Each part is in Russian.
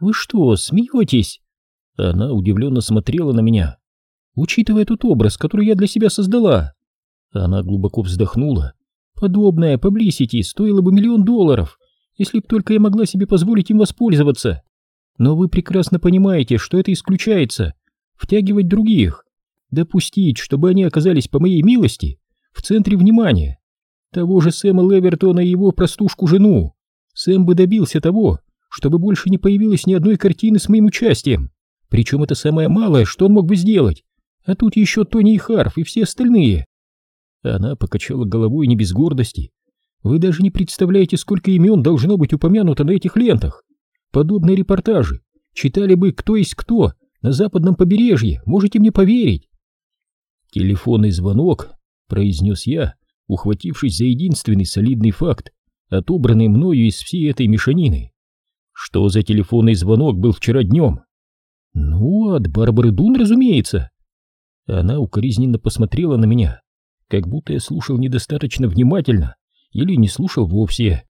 «Вы что, смеетесь?» Она удивленно смотрела на меня. «Учитывая тот образ, который я для себя создала». Она глубоко вздохнула. «Подобное паблисити стоило бы миллион долларов, если б только я могла себе позволить им воспользоваться. Но вы прекрасно понимаете, что это исключается. Втягивать других, допустить, чтобы они оказались по моей милости в центре внимания. Того же Сэма Левертона и его простушку-жену. Сэм бы добился того, чтобы больше не появилось ни одной картины с моим участием. Причем это самое малое, что он мог бы сделать. А тут еще Тони и Харф и все остальные. Она покачала головой не без гордости. Вы даже не представляете, сколько имен должно быть упомянуто на этих лентах. Подобные репортажи читали бы кто есть кто на западном побережье, можете мне поверить. Телефонный звонок, произнес я, ухватившись за единственный солидный факт, отобранный мною из всей этой мешанины. Что за телефонный звонок был вчера днем? Ну, от Барбары Дун, разумеется. Она укоризненно посмотрела на меня, как будто я слушал недостаточно внимательно или не слушал вовсе.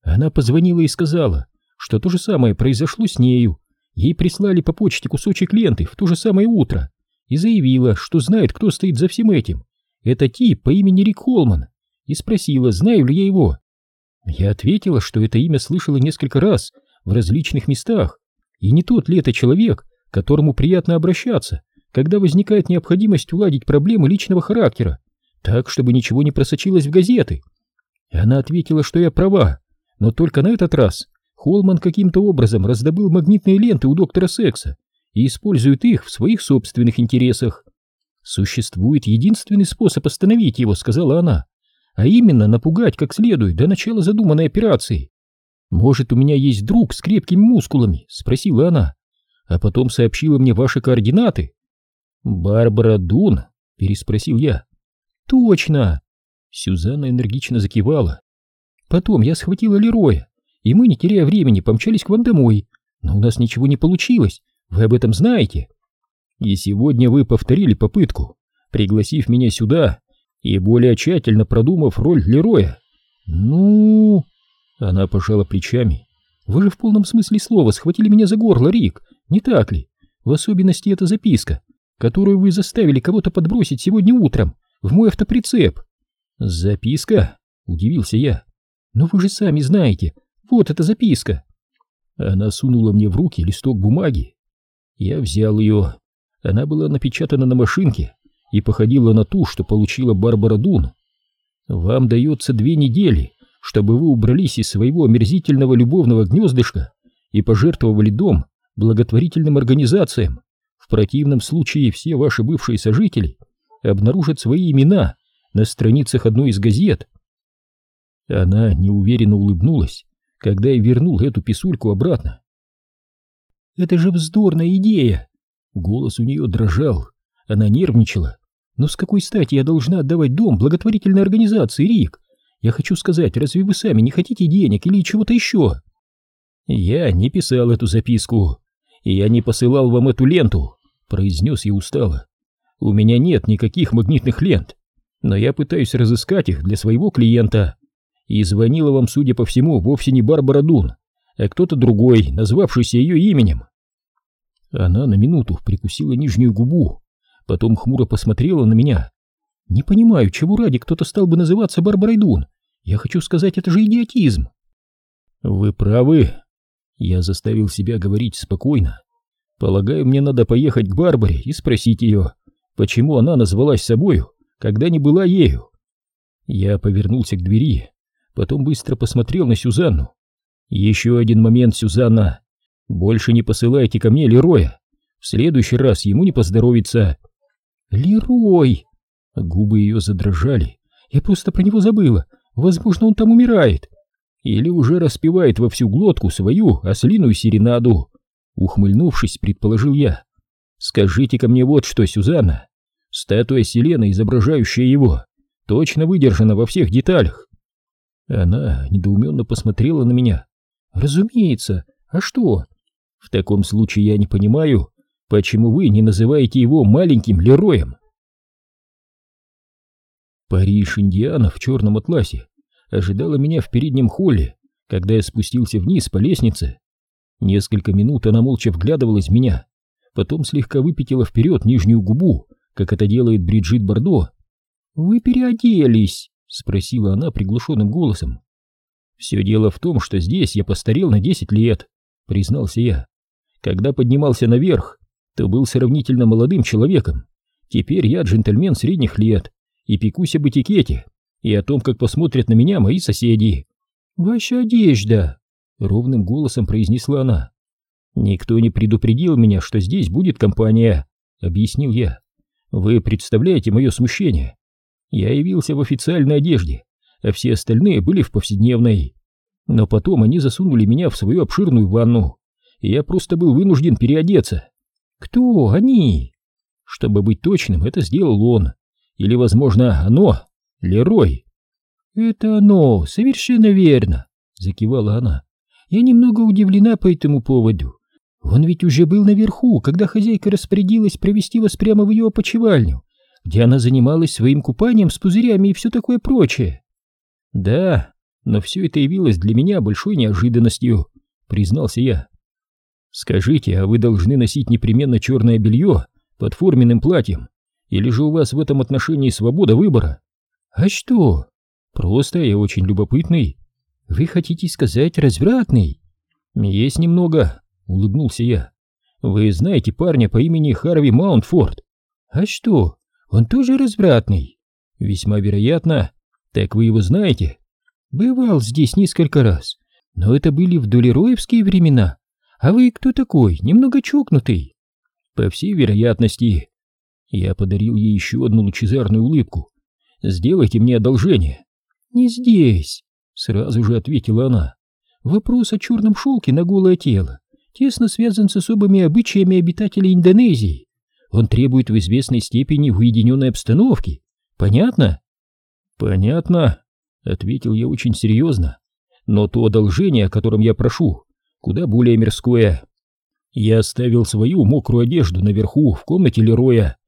Она позвонила и сказала, что то же самое произошло с нею. Ей прислали по почте кусочек ленты в то же самое утро и заявила, что знает, кто стоит за всем этим. Это тип по имени Рик Холман. И спросила, знаю ли я его. Я ответила, что это имя слышала несколько раз в различных местах. И не тот ли это человек, которому приятно обращаться, когда возникает необходимость уладить проблемы личного характера, так, чтобы ничего не просочилось в газеты. И она ответила, что я права, но только на этот раз Холман каким-то образом раздобыл магнитные ленты у доктора Секса и использует их в своих собственных интересах. «Существует единственный способ остановить его», — сказала она, «а именно напугать как следует до начала задуманной операции. «Может, у меня есть друг с крепкими мускулами?» — спросила она, а потом сообщила мне ваши координаты. «Барбара Дун?» — переспросил я. «Точно!» Сюзанна энергично закивала. Потом я схватила Лероя, и мы, не теряя времени, помчались к вам домой. Но у нас ничего не получилось, вы об этом знаете. И сегодня вы повторили попытку, пригласив меня сюда и более тщательно продумав роль Лероя. Ну... Она пожала плечами. Вы же в полном смысле слова схватили меня за горло, Рик, не так ли? В особенности эта записка, которую вы заставили кого-то подбросить сегодня утром в мой автоприцеп. «Записка?» — удивился я. «Но вы же сами знаете, вот эта записка!» Она сунула мне в руки листок бумаги. Я взял ее. Она была напечатана на машинке и походила на ту, что получила Барбара Дун. «Вам дается две недели, чтобы вы убрались из своего омерзительного любовного гнездышка и пожертвовали дом благотворительным организациям. В противном случае все ваши бывшие сожители обнаружат свои имена на страницах одной из газет. Она неуверенно улыбнулась, когда я вернул эту писульку обратно. «Это же вздорная идея!» Голос у нее дрожал, она нервничала. «Но с какой стати я должна отдавать дом благотворительной организации, Рик? Я хочу сказать, разве вы сами не хотите денег или чего-то еще?» «Я не писал эту записку, и я не посылал вам эту ленту», — произнес я устало. «У меня нет никаких магнитных лент но я пытаюсь разыскать их для своего клиента. И звонила вам, судя по всему, вовсе не Барбара Дун, а кто-то другой, назвавшийся ее именем. Она на минуту прикусила нижнюю губу, потом хмуро посмотрела на меня. Не понимаю, чего ради кто-то стал бы называться Барбарой Дун. Я хочу сказать, это же идиотизм. Вы правы. Я заставил себя говорить спокойно. Полагаю, мне надо поехать к Барбаре и спросить ее, почему она назвалась собою когда не была ею. Я повернулся к двери, потом быстро посмотрел на Сюзанну. Еще один момент, Сюзанна. Больше не посылайте ко мне Лероя. В следующий раз ему не поздоровится. Лерой! Губы ее задрожали. Я просто про него забыла. Возможно, он там умирает. Или уже распевает во всю глотку свою ослиную серенаду. Ухмыльнувшись, предположил я. Скажите-ка мне вот что, Сюзанна. Статуя Селены, изображающая его, точно выдержана во всех деталях. Она недоуменно посмотрела на меня. «Разумеется. А что?» «В таком случае я не понимаю, почему вы не называете его маленьким Лероем?» Париж, Индиана в черном атласе ожидала меня в переднем холле, когда я спустился вниз по лестнице. Несколько минут она молча вглядывалась в меня, потом слегка выпятила вперед нижнюю губу, как это делает Бриджит Бардо. «Вы переоделись?» — спросила она приглушенным голосом. «Все дело в том, что здесь я постарел на десять лет», — признался я. «Когда поднимался наверх, то был сравнительно молодым человеком. Теперь я джентльмен средних лет и пекусь об этикете и о том, как посмотрят на меня мои соседи». «Ваша одежда», — ровным голосом произнесла она. «Никто не предупредил меня, что здесь будет компания», — объяснил я. «Вы представляете мое смущение? Я явился в официальной одежде, а все остальные были в повседневной. Но потом они засунули меня в свою обширную ванну, и я просто был вынужден переодеться. Кто они? Чтобы быть точным, это сделал он. Или, возможно, оно, Лерой. Это оно, совершенно верно, закивала она. Я немного удивлена по этому поводу. Он ведь уже был наверху, когда хозяйка распорядилась провести вас прямо в ее опочивальню, где она занималась своим купанием с пузырями и все такое прочее. Да, но все это явилось для меня большой неожиданностью, признался я. Скажите, а вы должны носить непременно черное белье под форменным платьем? Или же у вас в этом отношении свобода выбора? А что? Просто я очень любопытный. Вы хотите сказать развратный? Есть немного, улыбнулся я. Вы знаете парня по имени Харви Маунтфорд? А что, он тоже развратный? Весьма вероятно. Так вы его знаете? Бывал здесь несколько раз, но это были в долероевские времена. А вы кто такой? Немного чокнутый. По всей вероятности. Я подарил ей еще одну лучезарную улыбку. Сделайте мне одолжение. Не здесь, сразу же ответила она. Вопрос о черном шелке на голое тело тесно связан с особыми обычаями обитателей Индонезии. Он требует в известной степени уединенной обстановки. Понятно? Понятно, ответил я очень серьезно. Но то одолжение, о котором я прошу, куда более мирское. Я оставил свою мокрую одежду наверху, в комнате Лероя.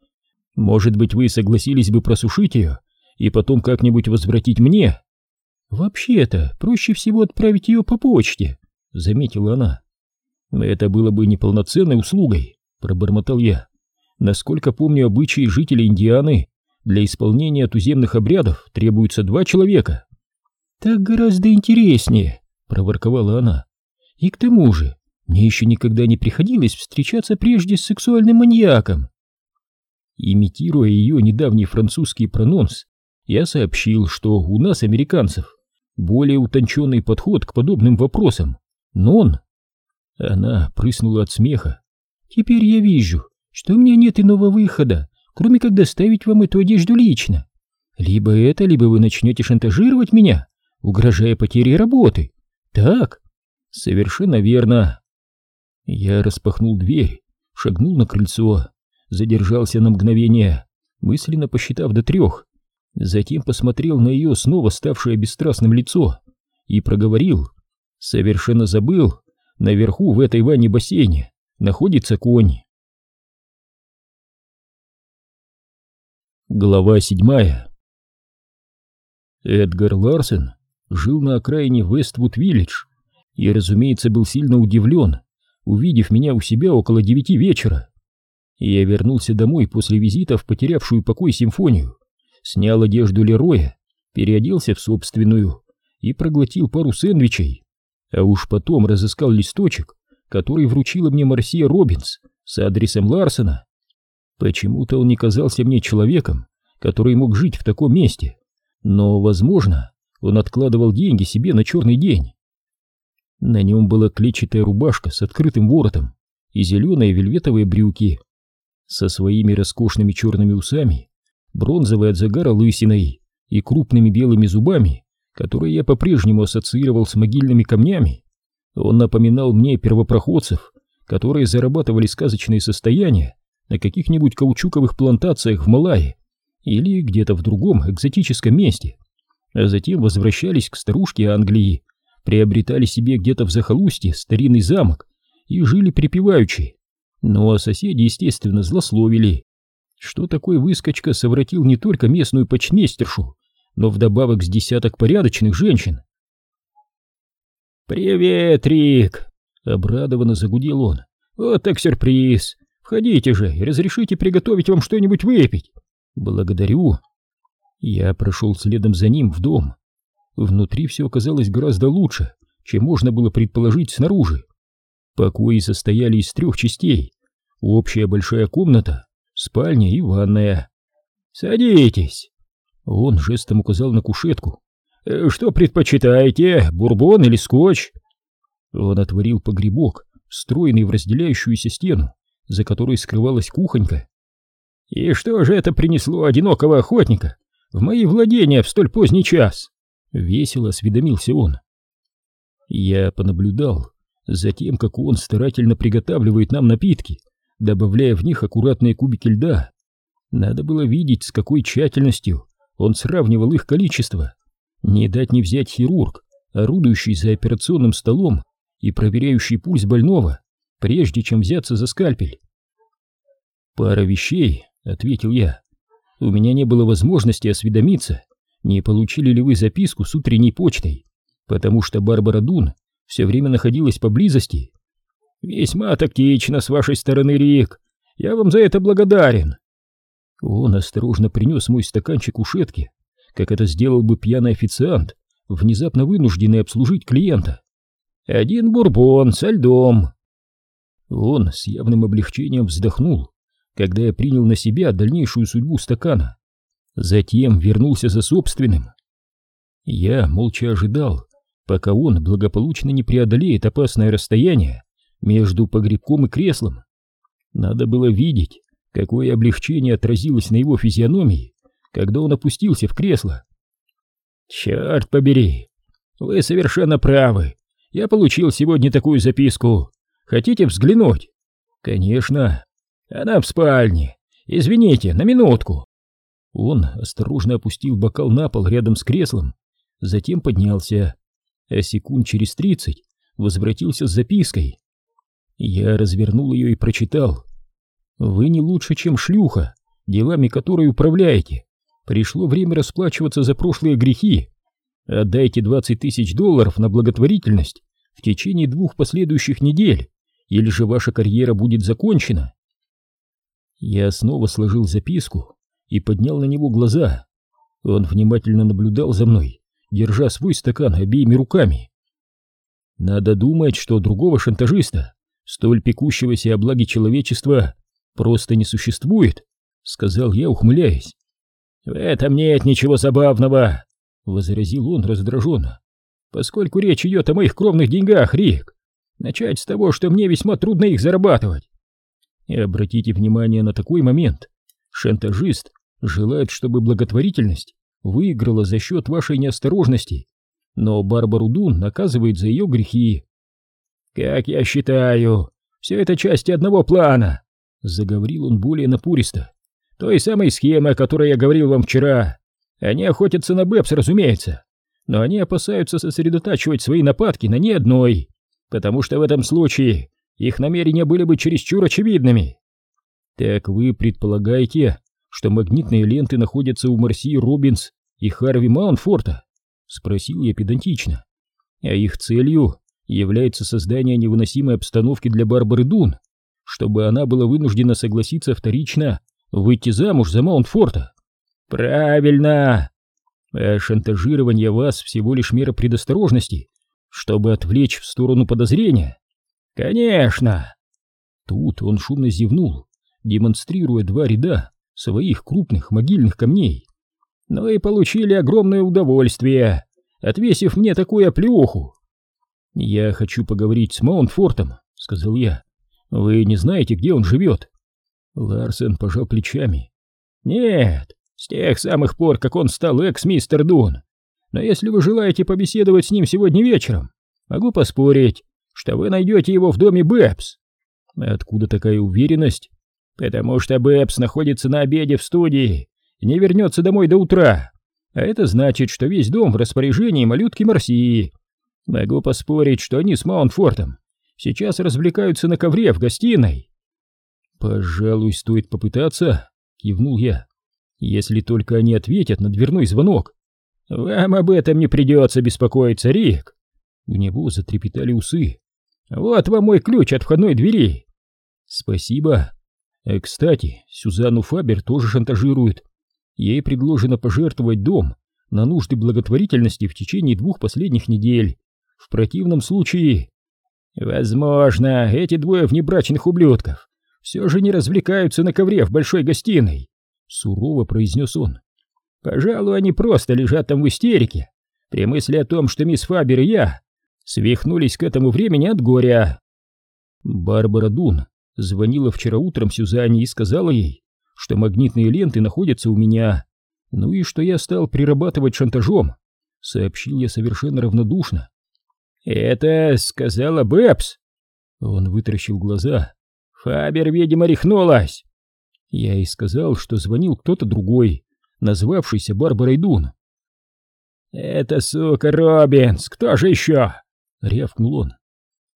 Может быть, вы согласились бы просушить ее и потом как-нибудь возвратить мне? Вообще-то, проще всего отправить ее по почте, заметила она. Это было бы неполноценной услугой, пробормотал я. Насколько помню обычаи жителей Индианы, для исполнения туземных обрядов требуется два человека. Так гораздо интереснее, проворковала она. И к тому же, мне еще никогда не приходилось встречаться прежде с сексуальным маньяком. Имитируя ее недавний французский прононс, я сообщил, что у нас, американцев, более утонченный подход к подобным вопросам. Но он... Она прыснула от смеха. «Теперь я вижу, что у меня нет иного выхода, кроме как доставить вам эту одежду лично. Либо это, либо вы начнете шантажировать меня, угрожая потерей работы. Так?» «Совершенно верно». Я распахнул дверь, шагнул на крыльцо, задержался на мгновение, мысленно посчитав до трех, затем посмотрел на ее снова ставшее бесстрастным лицо и проговорил. «Совершенно забыл, наверху в этой ванне-бассейне находится конь». Глава седьмая Эдгар Ларсен жил на окраине Вествуд-Виллидж, и, разумеется, был сильно удивлен, увидев меня у себя около девяти вечера. Я вернулся домой после визита в потерявшую покой симфонию, снял одежду Лероя, переоделся в собственную и проглотил пару сэндвичей, а уж потом разыскал листочек, который вручила мне Марсия Робинс с адресом Ларсона. Почему-то он не казался мне человеком, который мог жить в таком месте, но, возможно, он откладывал деньги себе на черный день. На нем была клетчатая рубашка с открытым воротом и зеленые вельветовые брюки. Со своими роскошными черными усами, бронзовой от загара лысиной и крупными белыми зубами, которые я по-прежнему ассоциировал с могильными камнями, он напоминал мне первопроходцев, которые зарабатывали сказочные состояния на каких-нибудь каучуковых плантациях в Малайи или где-то в другом экзотическом месте, а затем возвращались к старушке Англии, приобретали себе где-то в захолустье старинный замок и жили припеваючи. А соседи, естественно, злословили. Что такой выскочка совратил не только местную почтмейстершу, но вдобавок с десяток порядочных женщин. «Привет, Рик!» Обрадованно загудел он. Вот так сюрприз! Входите же и разрешите приготовить вам что-нибудь выпить. Благодарю. Я прошел следом за ним в дом. Внутри все оказалось гораздо лучше, чем можно было предположить снаружи. Покои состояли из трех частей. Общая большая комната, спальня и ванная. «Садитесь!» Он жестом указал на кушетку. «Э, «Что предпочитаете, бурбон или скотч?» Он отворил погребок, встроенный в разделяющуюся стену, за которой скрывалась кухонька. «И что же это принесло одинокого охотника в мои владения в столь поздний час?» Весело осведомился он. Я понаблюдал за тем, как он старательно приготавливает нам напитки, добавляя в них аккуратные кубики льда. Надо было видеть, с какой тщательностью он сравнивал их количество. Не дать не взять хирург, орудующий за операционным столом и проверяющий пульс больного, прежде чем взяться за скальпель. «Пара вещей», — ответил я. «У меня не было возможности осведомиться, не получили ли вы записку с утренней почтой, потому что Барбара Дун все время находилась поблизости. Весьма тактично с вашей стороны, Рик. Я вам за это благодарен. Он осторожно принес мой стаканчик ушетки, как это сделал бы пьяный официант, внезапно вынужденный обслужить клиента. Один бурбон со льдом. Он с явным облегчением вздохнул, когда я принял на себя дальнейшую судьбу стакана. Затем вернулся за собственным. Я молча ожидал, пока он благополучно не преодолеет опасное расстояние между погребком и креслом. Надо было видеть, какое облегчение отразилось на его физиономии, когда он опустился в кресло. «Черт побери! Вы совершенно правы. Я получил сегодня такую записку. Хотите взглянуть?» «Конечно. Она в спальне. Извините, на минутку». Он осторожно опустил бокал на пол рядом с креслом, затем поднялся, а секунд через тридцать возвратился с запиской. Я развернул ее и прочитал. «Вы не лучше, чем шлюха, делами которой управляете. Пришло время расплачиваться за прошлые грехи. Отдайте двадцать тысяч долларов на благотворительность в течение двух последующих недель, или же ваша карьера будет закончена». Я снова сложил записку и поднял на него глаза. Он внимательно наблюдал за мной, держа свой стакан обеими руками. Надо думать, что другого шантажиста, столь пекущегося о благе человечества, просто не существует, сказал я, ухмыляясь. В этом нет ничего забавного, возразил он раздраженно. Поскольку речь идет о моих кровных деньгах, Рик, начать с того, что мне весьма трудно их зарабатывать. И обратите внимание на такой момент. Шантажист желает, чтобы благотворительность выиграла за счет вашей неосторожности, но Барбару Дун наказывает за ее грехи. «Как я считаю, все это части одного плана», — заговорил он более напористо. «Той самой схемы, о которой я говорил вам вчера. Они охотятся на Бэпс, разумеется, но они опасаются сосредотачивать свои нападки на ней одной, потому что в этом случае их намерения были бы чересчур очевидными». «Так вы предполагаете, что магнитные ленты находятся у Марси Робинс и Харви Маунфорта? Спросил я педантично. А их целью является создание невыносимой обстановки для Барбары Дун, чтобы она была вынуждена согласиться вторично выйти замуж за Маунтфорта. Правильно! А шантажирование вас всего лишь мера предосторожности, чтобы отвлечь в сторону подозрения. Конечно! Тут он шумно зевнул, демонстрируя два ряда своих крупных могильных камней. Но и получили огромное удовольствие, отвесив мне такую оплеуху. «Я хочу поговорить с Маунтфортом», — сказал я. «Вы не знаете, где он живет?» Ларсен пожал плечами. «Нет, с тех самых пор, как он стал экс-мистер Дун. Но если вы желаете побеседовать с ним сегодня вечером, могу поспорить, что вы найдете его в доме Бэбс». «Откуда такая уверенность?» потому что Бэбс находится на обеде в студии и не вернется домой до утра. А это значит, что весь дом в распоряжении малютки Марсии. Могу поспорить, что они с Маунтфортом сейчас развлекаются на ковре в гостиной. «Пожалуй, стоит попытаться», — кивнул я, — «если только они ответят на дверной звонок». «Вам об этом не придется беспокоиться, Рик». У него затрепетали усы. Вот вам мой ключ от входной двери. Спасибо. Э, кстати, Сюзанну Фабер тоже шантажируют. Ей предложено пожертвовать дом на нужды благотворительности в течение двух последних недель. В противном случае... Возможно, эти двое внебрачных ублюдков все же не развлекаются на ковре в большой гостиной, сурово произнес он. Пожалуй, они просто лежат там в истерике при мысли о том, что мисс Фабер и я свихнулись к этому времени от горя. Барбара Дун звонила вчера утром Сюзанне и сказала ей, что магнитные ленты находятся у меня, ну и что я стал прирабатывать шантажом, сообщил я совершенно равнодушно. «Это сказала Бэбс!» Он вытаращил глаза. «Фабер, видимо, рехнулась!» Я и сказал, что звонил кто-то другой, назвавшийся Барбарой Дун. «Это сука Робинс, кто же еще?» — рявкнул он.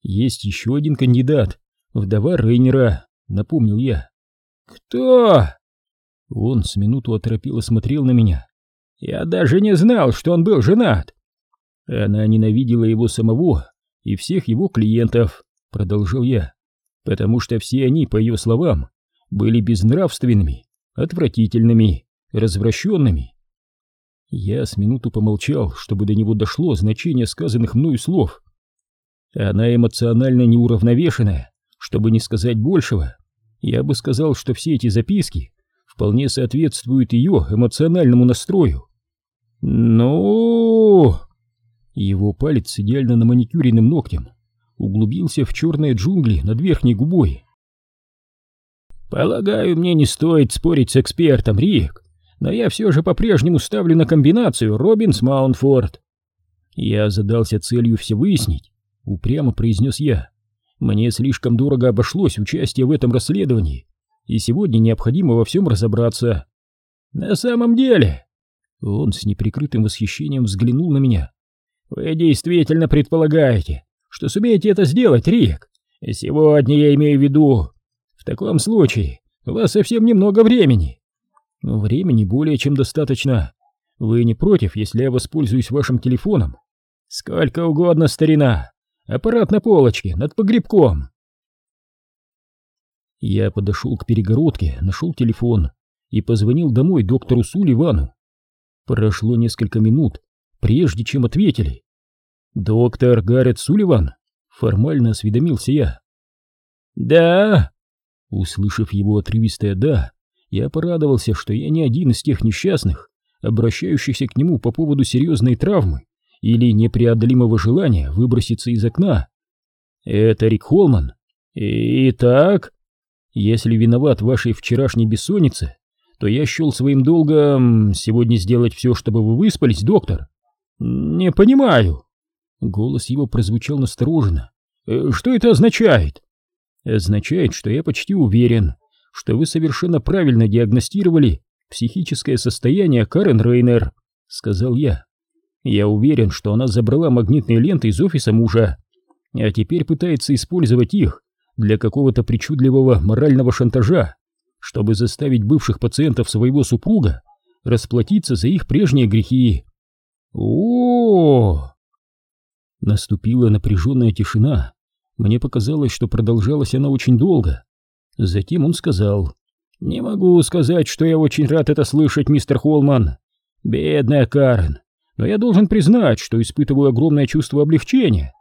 «Есть еще один кандидат, вдова Рейнера», — напомнил я. «Кто?» Он с минуту оторопело смотрел на меня. «Я даже не знал, что он был женат». Она ненавидела его самого и всех его клиентов, продолжил я, потому что все они, по ее словам, были безнравственными, отвратительными, развращенными. Я с минуту помолчал, чтобы до него дошло значение сказанных мною слов. Она эмоционально неуравновешенная, чтобы не сказать большего. Я бы сказал, что все эти записки вполне соответствуют ее эмоциональному настрою. Ну, его палец идеально на маникюренным ногтем углубился в черные джунгли над верхней губой. «Полагаю, мне не стоит спорить с экспертом, Рик, но я все же по-прежнему ставлю на комбинацию Робинс Маунтфорд». «Я задался целью все выяснить», — упрямо произнес я. «Мне слишком дорого обошлось участие в этом расследовании, и сегодня необходимо во всем разобраться». «На самом деле...» Он с неприкрытым восхищением взглянул на меня. Вы действительно предполагаете, что сумеете это сделать, Рик? Сегодня я имею в виду. В таком случае у вас совсем немного времени. Времени более чем достаточно. Вы не против, если я воспользуюсь вашим телефоном? Сколько угодно, старина. Аппарат на полочке, над погребком. Я подошел к перегородке, нашел телефон и позвонил домой доктору Сулливану. Прошло несколько минут, прежде чем ответили. «Доктор Гаррет Сулливан?» — формально осведомился я. «Да!» Услышав его отрывистое «да», я порадовался, что я не один из тех несчастных, обращающихся к нему по поводу серьезной травмы или непреодолимого желания выброситься из окна. «Это Рик Холман. Итак, если виноват вашей вчерашней бессоннице, то я счел своим долгом сегодня сделать все, чтобы вы выспались, доктор». «Не понимаю». Голос его прозвучал настороженно. «Э, «Что это означает?» «Означает, что я почти уверен, что вы совершенно правильно диагностировали психическое состояние Карен Рейнер», — сказал я. «Я уверен, что она забрала магнитные ленты из офиса мужа, а теперь пытается использовать их для какого-то причудливого морального шантажа, чтобы заставить бывших пациентов своего супруга расплатиться за их прежние грехи. О, Наступила напряженная тишина. Мне показалось, что продолжалась она очень долго. Затем он сказал, «Не могу сказать, что я очень рад это слышать, мистер Холман. Бедная Карен, но я должен признать, что испытываю огромное чувство облегчения.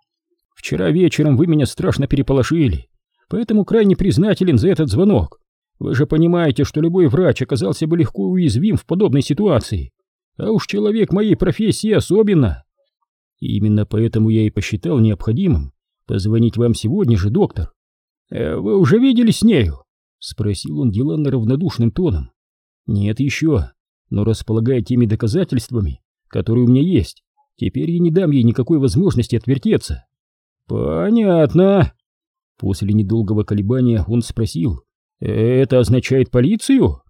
Вчера вечером вы меня страшно переполошили, поэтому крайне признателен за этот звонок. Вы же понимаете, что любой врач оказался бы легко уязвим в подобной ситуации. А уж человек моей профессии особенно. И именно поэтому я и посчитал необходимым позвонить вам сегодня же, доктор. Э, вы уже виделись с нею? Спросил он деланно равнодушным тоном. Нет еще, но располагая теми доказательствами, которые у меня есть, теперь я не дам ей никакой возможности отвертеться. Понятно. После недолгого колебания он спросил, это означает полицию?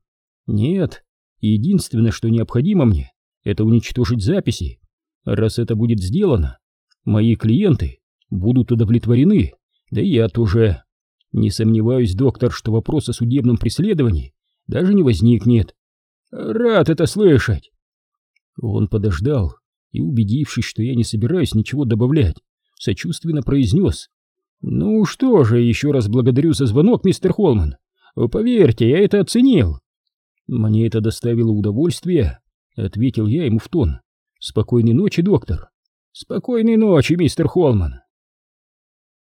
Нет, единственное, что необходимо мне, это уничтожить записи. Раз это будет сделано, мои клиенты будут удовлетворены, да и я тоже. Не сомневаюсь, доктор, что вопрос о судебном преследовании даже не возникнет. Рад это слышать. Он подождал и, убедившись, что я не собираюсь ничего добавлять, сочувственно произнес. Ну что же, еще раз благодарю за звонок, мистер Холман. Поверьте, я это оценил. Мне это доставило удовольствие, ответил я ему в тон. Спокойной ночи, доктор. Спокойной ночи, мистер Холман.